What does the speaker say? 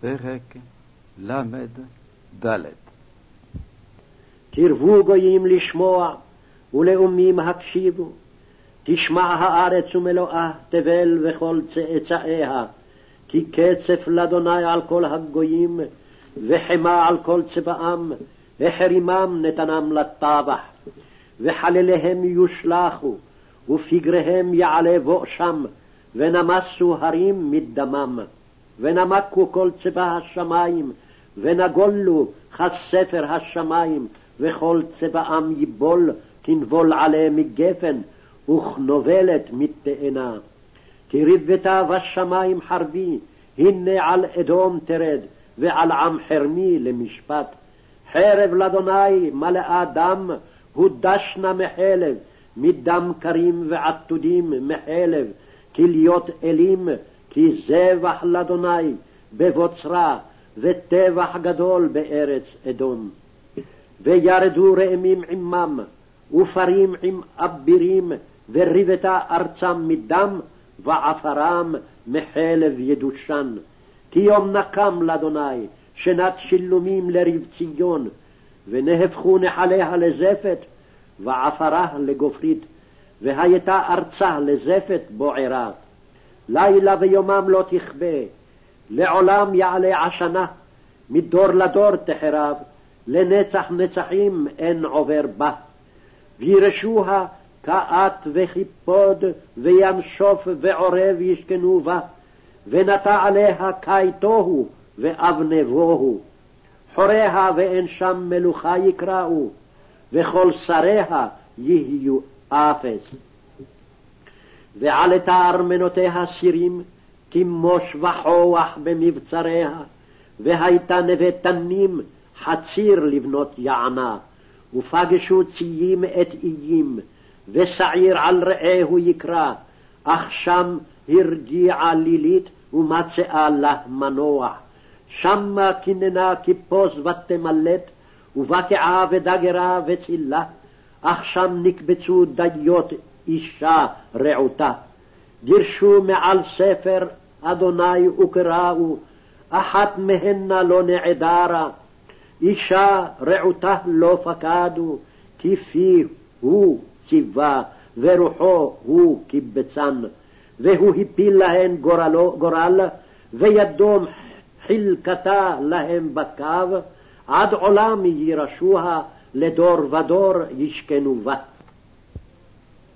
פרק ל"ד קרבו גויים לשמוע, ולאומים הקשיבו. תשמע הארץ ומלואה, תבל וכל צאצאיה, כי קצף לאדוני על כל הגויים, וחמה על כל צבאם, וחרימם נתנם לטבח. וחלליהם יושלכו, ופגריהם יעלה בואשם, ונמסו הרים מדמם. ונמקו כל צבא השמים, ונגולו כספר השמים, וכל צבאם ייבול, כנבול עליהם מגפן, וכנובלת מתאנה. כי ריבתה בשמים חרבי, הנה על אדום תרד, ועל עם חרמי למשפט. חרב לאדוני מלאה דם, הודשנה מחלב, מדם קרים ועתודים מחלב, כליות אלים, כי זבח לאדוני בבוצרה, וטבח גדול בארץ אדום. וירדו ראמים עמם, ופרים עם אבירים, וריבתה ארצם מדם, ועפרם מחלב ידושן. כי יום נקם לאדוני, שנת שילומים לריב ציון, ונהפכו נחליה לזפת, ועפרה לגופרית, והייתה ארצה לזפת בוערה. לילה ויומם לא תכבה, לעולם יעלה עשנה, מדור לדור תחרב, לנצח נצחים אין עובר בה. וירשוה כאת וכיפוד, וינשוף ועורב ישכנו בה, ונטע עליה קי תוהו ואבנבוהו. חוריה ואין שם מלוכה יקראו, וכל שריה יהיו אפס. ועלתה ארמנותיה סירים, כמוש וכוח במבצריה, והייתה נווה תנים, חציר לבנות יענה, ופגשו ציים את איים, ושעיר על רעהו יקרא, אך שם הרגיעה לילית ומצאה לה מנוח. שמה קיננה כפוס ותמלט, ובקעה ודגרה וצילה, אך שם נקבצו דיות אישה רעותה. גירשו מעל ספר אדוני וקראו, אחת מהנה לא נעדרה, אישה רעותה לא פקדו, כי פי הוא ציווה, ורוחו הוא קיבצן, והוא הפיל להן גורלו, גורל, וידום חלקתה להם בקו, עד עולם יירשוה, לדור ודור ישכנו בה.